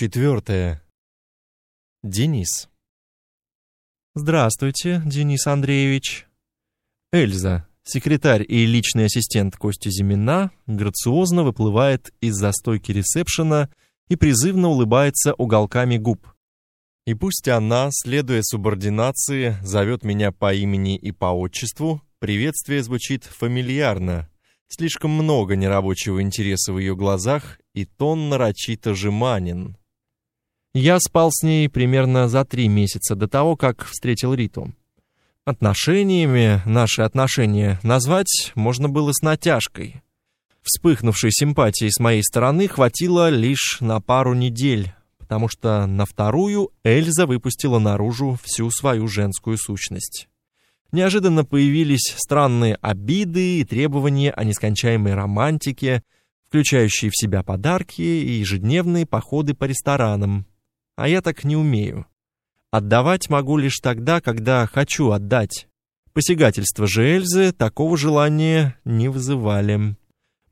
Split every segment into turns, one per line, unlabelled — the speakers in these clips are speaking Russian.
Четвертое. Денис.
Здравствуйте, Денис Андреевич. Эльза, секретарь и личный ассистент Кости Зимина, грациозно выплывает из застойки ресепшена и призывно улыбается уголками губ.
И пусть она, следуя субординации, зовет меня по имени и по отчеству, приветствие звучит фамильярно. Слишком много нерабочего интереса в ее глазах, и тон нарочито жеманен.
Я спал с ней примерно за три месяца до того, как встретил Риту. Отношениями наши отношения назвать можно было с натяжкой. Вспыхнувшей симпатии с моей стороны хватило лишь на пару недель, потому что на вторую Эльза выпустила наружу всю свою женскую сущность. Неожиданно появились странные обиды и требования о нескончаемой романтике, включающие в себя подарки и ежедневные походы по ресторанам. А я так не умею. Отдавать могу лишь тогда, когда хочу отдать. Посягательства же Эльзы такого желания не вызывали.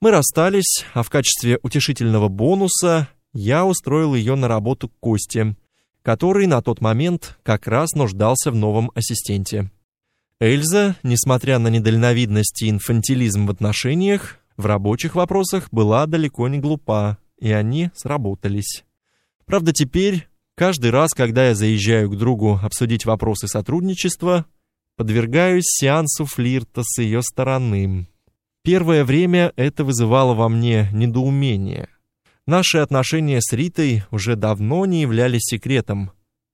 Мы расстались, а в качестве утешительного бонуса я устроил ее на работу к Косте, который на тот момент как раз нуждался в новом ассистенте. Эльза, несмотря на недальновидность и инфантилизм в отношениях, в рабочих вопросах была далеко не глупа, и они сработались. Правда, теперь Каждый раз, когда я заезжаю к другу обсудить вопросы сотрудничества, подвергаюсь сеансу флирта с ее стороны. Первое время это вызывало во мне недоумение. Наши отношения с Ритой уже давно не являлись секретом,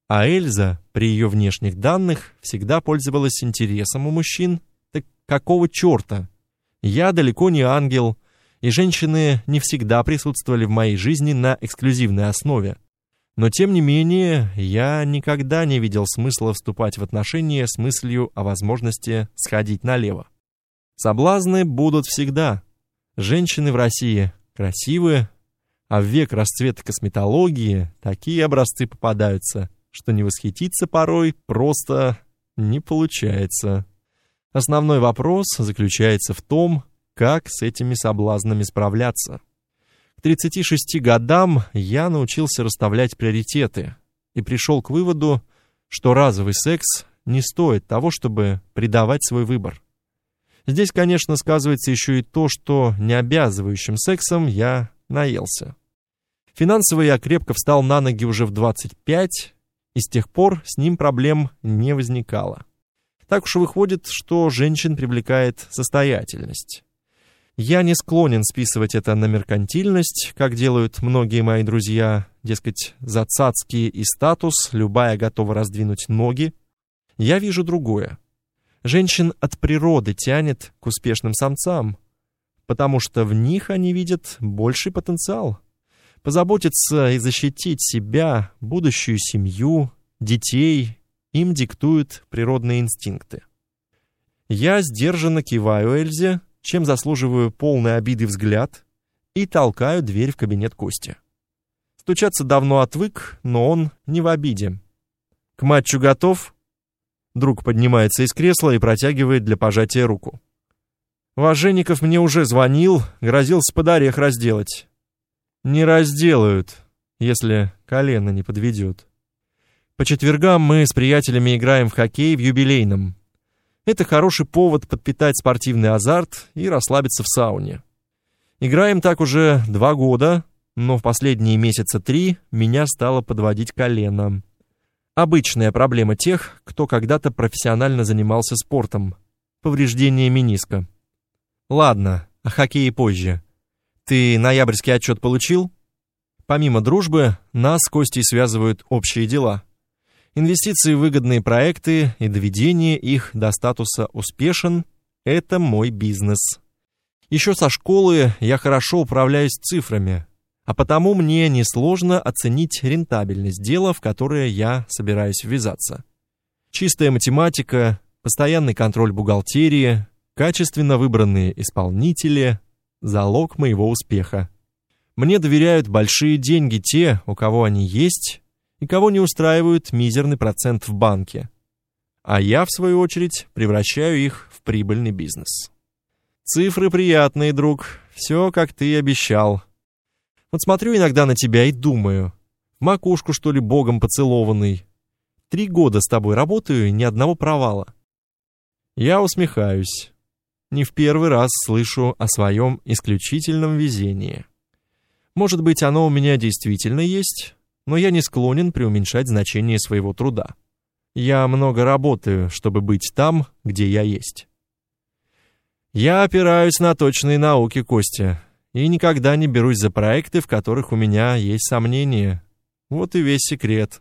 а Эльза, при ее внешних данных, всегда пользовалась интересом у мужчин. Так какого черта? Я далеко не ангел, и женщины не всегда присутствовали в моей жизни на эксклюзивной основе. Но тем не менее, я никогда не видел смысла вступать в отношения с мыслью о возможности сходить налево. Соблазны будут всегда. Женщины в России красивые, а в век расцвета косметологии такие образцы попадаются, что не восхититься порой просто не получается. Основной вопрос заключается в том, как с этими соблазнами справляться. 36 годам я научился расставлять приоритеты и пришел к выводу, что разовый секс не стоит того, чтобы предавать свой выбор. Здесь, конечно, сказывается еще и то, что необязывающим сексом я наелся. Финансово я крепко встал на ноги уже в 25, и с тех пор с ним проблем не возникало. Так уж выходит, что женщин привлекает состоятельность. Я не склонен списывать это на меркантильность, как делают многие мои друзья, дескать, за цацки и статус любая готова раздвинуть ноги. Я вижу другое. Женщин от природы тянет к успешным самцам, потому что в них они видят больший потенциал. Позаботиться и защитить себя, будущую семью, детей им диктуют природные инстинкты. Я сдержанно киваю Эльзе, чем заслуживаю полной обиды взгляд, и толкаю дверь в кабинет Кости. Стучаться давно отвык, но он не в обиде. «К матчу готов?» Друг поднимается из кресла и протягивает для пожатия руку. «Важенников мне уже звонил, грозился под орех разделать». «Не разделают, если колено не подведет». По четвергам мы с приятелями играем в хоккей в юбилейном. Это хороший повод подпитать спортивный азарт и расслабиться в сауне. Играем так уже два года, но в последние месяца три меня стало подводить колено. Обычная проблема тех, кто когда-то профессионально занимался спортом. Повреждение мениска. Ладно, о хоккее позже. Ты ноябрьский отчет получил? Помимо дружбы, нас с Костей связывают общие дела. Инвестиции в выгодные проекты и доведение их до статуса «успешен» — это мой бизнес. Еще со школы я хорошо управляюсь цифрами, а потому мне несложно оценить рентабельность дела, в которое я собираюсь ввязаться. Чистая математика, постоянный контроль бухгалтерии, качественно выбранные исполнители — залог моего успеха. Мне доверяют большие деньги те, у кого они есть, и кого не устраивает мизерный процент в банке. А я, в свою очередь, превращаю их в прибыльный бизнес. Цифры приятные, друг, все, как ты и обещал. Вот смотрю иногда на тебя и думаю, макушку, что ли, богом поцелованный. Три года с тобой работаю, ни одного провала. Я усмехаюсь. Не в первый раз слышу о своем исключительном везении. Может быть, оно у меня действительно есть, но я не склонен преуменьшать значение своего труда. Я много работаю, чтобы быть там, где я есть. Я опираюсь на точные науки, Костя, и никогда не берусь за проекты, в которых у меня есть сомнения. Вот и весь секрет.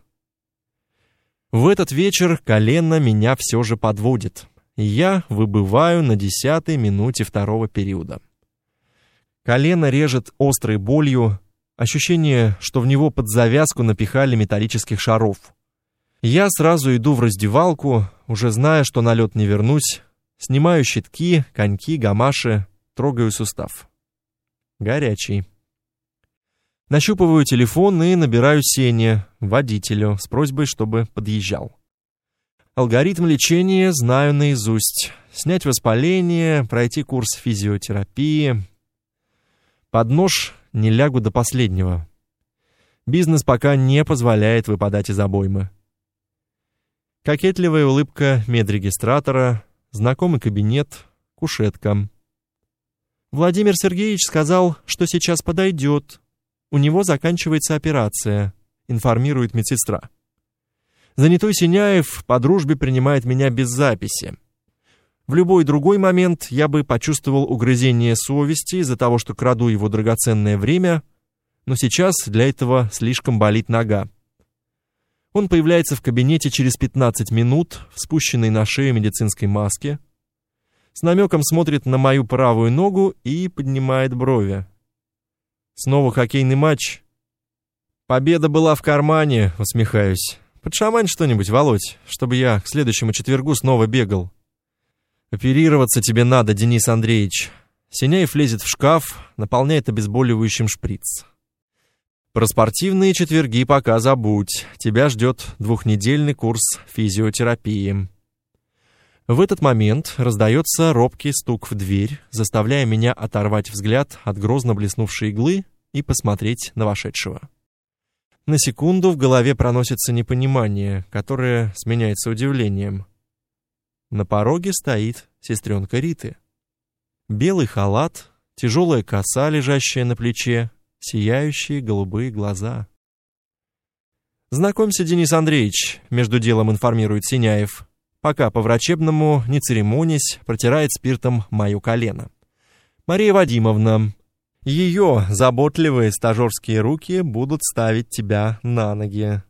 В этот вечер колено меня все же подводит, я выбываю на десятой минуте второго периода. Колено режет острой болью, ощущение, что в него под завязку напихали металлических шаров. Я сразу иду в раздевалку, уже зная, что на лед не вернусь, снимаю щитки, коньки, гамаши, трогаю сустав. Горячий. Нащупываю телефон и набираю Сене, водителю, с просьбой, чтобы подъезжал. Алгоритм лечения знаю наизусть. Снять воспаление, пройти курс физиотерапии. Под нож не лягу до последнего. Бизнес пока не позволяет выпадать из обоймы. Кокетливая улыбка медрегистратора, знакомый кабинет, кушетка. Владимир Сергеевич сказал, что сейчас подойдет. У него заканчивается операция, информирует медсестра. Занятой Синяев по дружбе принимает меня без записи. В любой другой момент я бы почувствовал угрызение совести из-за того, что краду его драгоценное время, но сейчас для этого слишком болит нога. Он появляется в кабинете через 15 минут в спущенной на шею медицинской маске, с намеком смотрит на мою правую ногу и поднимает брови. Снова хоккейный матч. Победа была в кармане, усмехаюсь. Подшамань что-нибудь, Володь, чтобы я к следующему четвергу снова бегал. Оперироваться тебе надо, Денис Андреевич. Синяев лезет в шкаф, наполняет обезболивающим шприц. Про спортивные четверги пока забудь. Тебя ждет двухнедельный курс физиотерапии. В этот момент раздается робкий стук в дверь, заставляя меня оторвать взгляд от грозно блеснувшей иглы и посмотреть на вошедшего. На секунду в голове проносится непонимание, которое сменяется удивлением. На пороге стоит сестренка Риты. Белый халат, тяжелая коса, лежащая на плече, сияющие голубые глаза. «Знакомься, Денис Андреевич», — между делом информирует Синяев пока по-врачебному, не церемонясь, протирает спиртом мое колено. «Мария Вадимовна, ее заботливые стажерские руки будут ставить тебя на ноги».